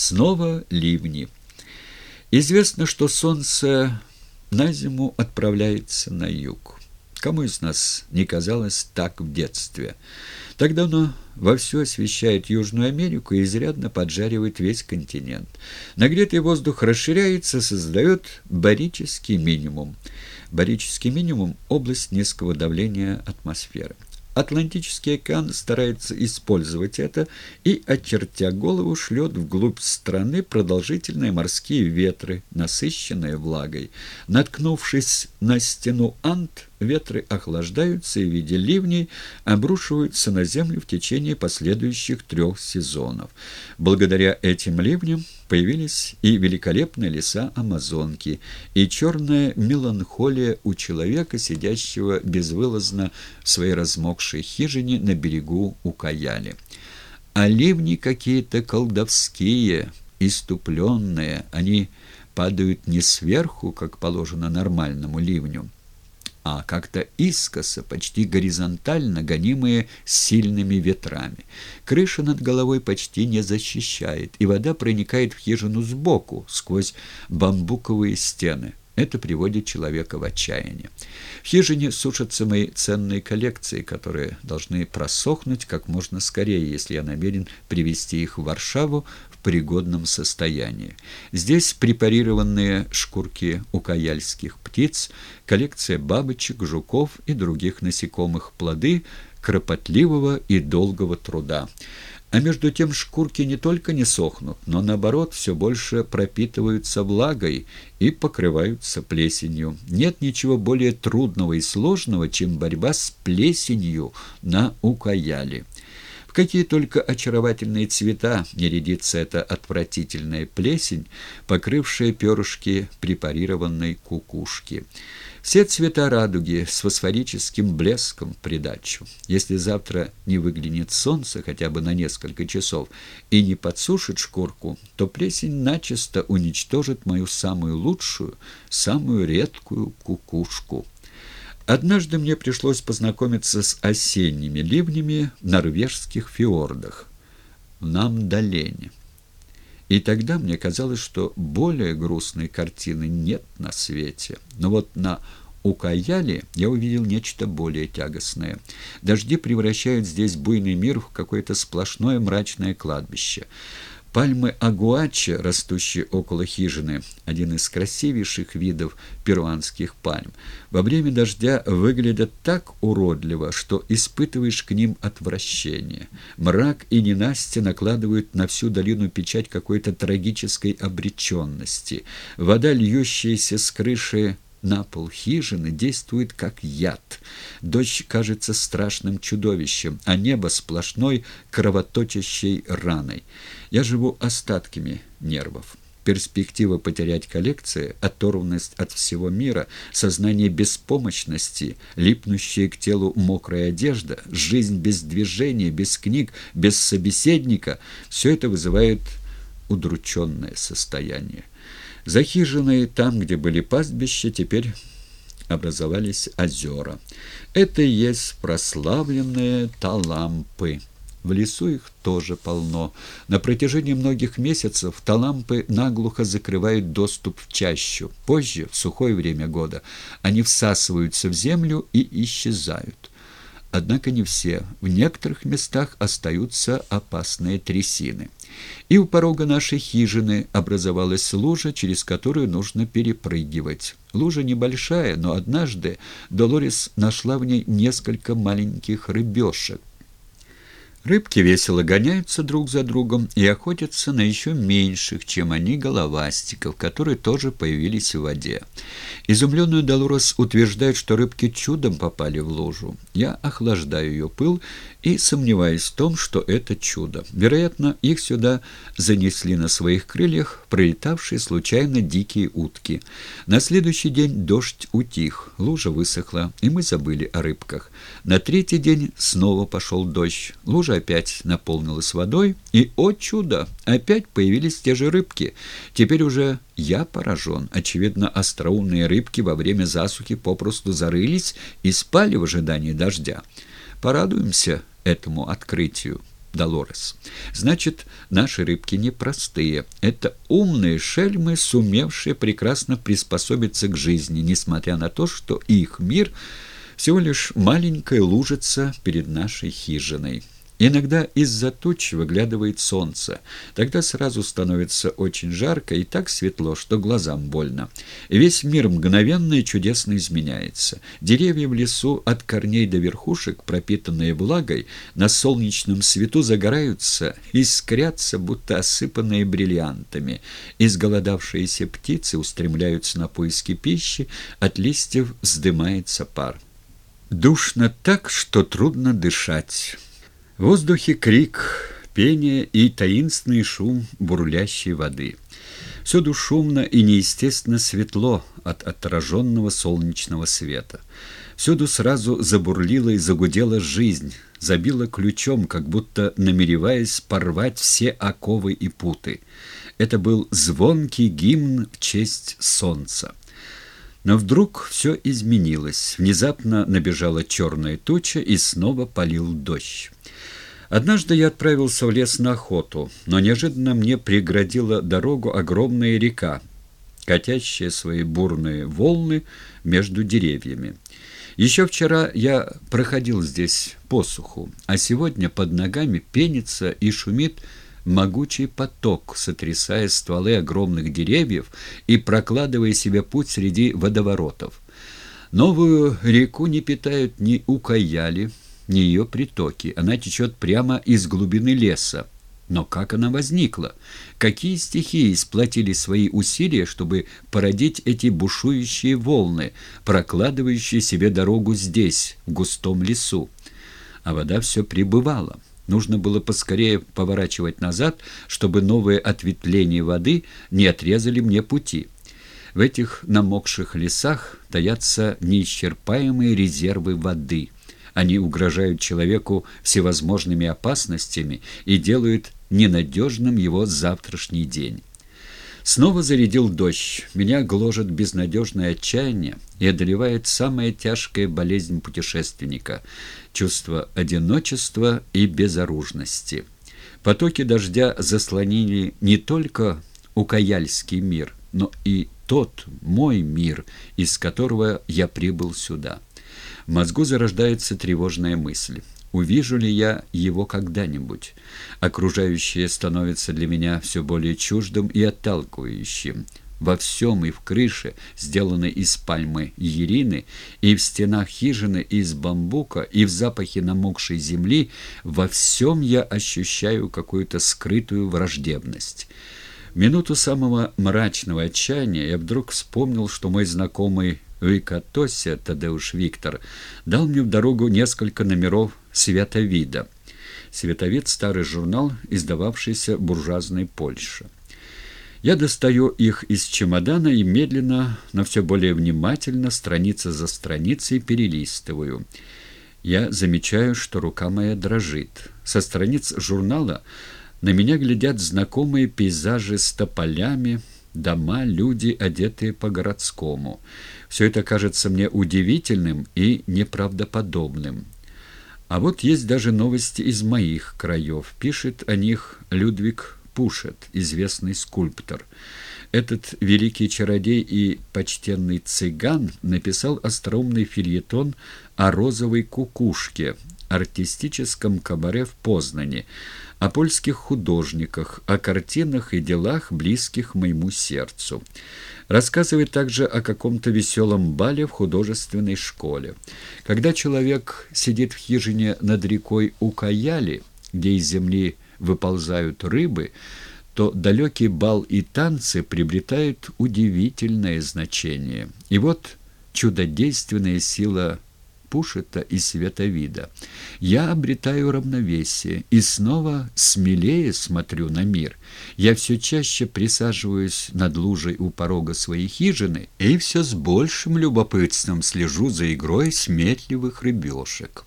Снова ливни. Известно, что солнце на зиму отправляется на юг. Кому из нас не казалось так в детстве? Тогда оно вовсю освещает Южную Америку и изрядно поджаривает весь континент. Нагретый воздух расширяется, создает барический минимум. Барический минимум – область низкого давления атмосферы. Атлантический океан старается использовать это и, очертя голову, шлет вглубь страны продолжительные морские ветры, насыщенные влагой. Наткнувшись на стену Ант, ветры охлаждаются и в виде ливней обрушиваются на землю в течение последующих трех сезонов. Благодаря этим ливням появились и великолепные леса Амазонки, и черная меланхолия у человека, сидящего безвылазно в своей размокшей хижине на берегу Укаяли. А ливни какие-то колдовские, иступленные, они падают не сверху, как положено нормальному ливню, а как-то искоса, почти горизонтально, гонимые сильными ветрами. Крыша над головой почти не защищает, и вода проникает в хижину сбоку, сквозь бамбуковые стены. Это приводит человека в отчаяние. В хижине сушатся мои ценные коллекции, которые должны просохнуть как можно скорее, если я намерен привезти их в Варшаву пригодном состоянии. Здесь препарированные шкурки укаяльских птиц, коллекция бабочек, жуков и других насекомых, плоды кропотливого и долгого труда. А между тем шкурки не только не сохнут, но наоборот все больше пропитываются влагой и покрываются плесенью. Нет ничего более трудного и сложного, чем борьба с плесенью на укаяле. В какие только очаровательные цвета не рядится эта отвратительная плесень, покрывшая перышки препарированной кукушки. Все цвета радуги с фосфорическим блеском придачу. Если завтра не выглянет солнце хотя бы на несколько часов и не подсушит шкурку, то плесень начисто уничтожит мою самую лучшую, самую редкую кукушку. Однажды мне пришлось познакомиться с осенними ливнями в норвежских фьордах, в Намдалене. И тогда мне казалось, что более грустной картины нет на свете. Но вот на Укаяле я увидел нечто более тягостное. Дожди превращают здесь буйный мир в какое-то сплошное мрачное кладбище. Пальмы агуача, растущие около хижины, один из красивейших видов перуанских пальм, во время дождя выглядят так уродливо, что испытываешь к ним отвращение. Мрак и ненастье накладывают на всю долину печать какой-то трагической обреченности. Вода, льющаяся с крыши, на пол хижины действует как яд. Дождь кажется страшным чудовищем, а небо сплошной кровоточащей раной. Я живу остатками нервов. Перспектива потерять коллекции, оторванность от всего мира, сознание беспомощности, липнущая к телу мокрая одежда, жизнь без движения, без книг, без собеседника – все это вызывает удрученное состояние. За хижиной, там, где были пастбища, теперь образовались озера. Это и есть прославленные талампы. В лесу их тоже полно. На протяжении многих месяцев талампы наглухо закрывают доступ в чащу. Позже, в сухое время года, они всасываются в землю и исчезают. Однако не все. В некоторых местах остаются опасные трясины. И у порога нашей хижины образовалась лужа, через которую нужно перепрыгивать. Лужа небольшая, но однажды Долорес нашла в ней несколько маленьких рыбешек. Рыбки весело гоняются друг за другом и охотятся на еще меньших, чем они, головастиков, которые тоже появились в воде. Изумленную Долорес утверждает, что рыбки чудом попали в лужу. Я охлаждаю ее пыл и сомневаюсь в том, что это чудо. Вероятно, их сюда занесли на своих крыльях пролетавшие случайно дикие утки. На следующий день дождь утих, лужа высохла, и мы забыли о рыбках. На третий день снова пошел дождь, лужа опять наполнилась водой, и, о чудо, опять появились те же рыбки. Теперь уже я поражен. Очевидно, остроумные рыбки во время засухи попросту зарылись и спали в ожидании дождя. Порадуемся этому открытию. Долорес. «Значит, наши рыбки непростые. Это умные шельмы, сумевшие прекрасно приспособиться к жизни, несмотря на то, что их мир всего лишь маленькая лужица перед нашей хижиной». Иногда из-за туч выглядывает солнце. Тогда сразу становится очень жарко и так светло, что глазам больно. Весь мир мгновенно и чудесно изменяется. Деревья в лесу от корней до верхушек, пропитанные влагой, на солнечном свету загораются, искрятся, будто осыпанные бриллиантами. Изголодавшиеся птицы устремляются на поиски пищи, от листьев вздымается пар. Душно так, что трудно дышать». В воздухе крик, пение и таинственный шум бурлящей воды. Всюду шумно и неестественно светло от отраженного солнечного света. Всюду сразу забурлила и загудела жизнь, забила ключом, как будто намереваясь порвать все оковы и путы. Это был звонкий гимн в честь солнца. Но вдруг все изменилось. Внезапно набежала черная туча и снова полил дождь. Однажды я отправился в лес на охоту, но неожиданно мне преградила дорогу огромная река, катящая свои бурные волны между деревьями. Еще вчера я проходил здесь посуху, а сегодня под ногами пенится и шумит могучий поток, сотрясая стволы огромных деревьев и прокладывая себе путь среди водоворотов. Новую реку не питают ни укаяли, ни ее притоки. Она течет прямо из глубины леса. Но как она возникла? Какие стихии сплотили свои усилия, чтобы породить эти бушующие волны, прокладывающие себе дорогу здесь, в густом лесу? А вода все прибывала. Нужно было поскорее поворачивать назад, чтобы новые ответвления воды не отрезали мне пути. В этих намокших лесах таятся неисчерпаемые резервы воды – они угрожают человеку всевозможными опасностями и делают ненадежным его завтрашний день. Снова зарядил дождь. Меня гложет безнадежное отчаяние и одолевает самая тяжкая болезнь путешественника – чувство одиночества и безоружности. Потоки дождя заслонили не только Укаяльский мир, но и тот мой мир, из которого я прибыл сюда. В мозгу зарождается тревожная мысль. Увижу ли я его когда-нибудь? Окружающее становится для меня все более чуждым и отталкивающим. Во всем и в крыше, сделанной из пальмы Ерины, и в стенах хижины из бамбука, и в запахе намокшей земли, во всем я ощущаю какую-то скрытую враждебность. В минуту самого мрачного отчаяния я вдруг вспомнил, что мой знакомый Викатося Тадеуш Виктор дал мне в дорогу несколько номеров «Световида». «Световид» — старый журнал, издававшийся в буржуазной Польше. Я достаю их из чемодана и медленно, но все более внимательно, страница за страницей, перелистываю. Я замечаю, что рука моя дрожит. Со страниц журнала на меня глядят знакомые пейзажи с тополями, дома, люди, одетые по-городскому. Все это кажется мне удивительным и неправдоподобным. А вот есть даже новости из моих краев. Пишет о них Людвиг Пушет, известный скульптор. Этот великий чародей и почтенный цыган написал остроумный фильетон о розовой кукушке, артистическом кабаре в Познане, о польских художниках, о картинах и делах, близких моему сердцу. Рассказывает также о каком-то веселом бале в художественной школе. Когда человек сидит в хижине над рекой Укаяли, где из земли выползают рыбы, то далекий бал и танцы приобретают удивительное значение. И вот чудодейственная сила Пушета и Световида. Я обретаю равновесие и снова смелее смотрю на мир. Я все чаще присаживаюсь над лужей у порога своей хижины и все с большим любопытством слежу за игрой сметливых рыбешек.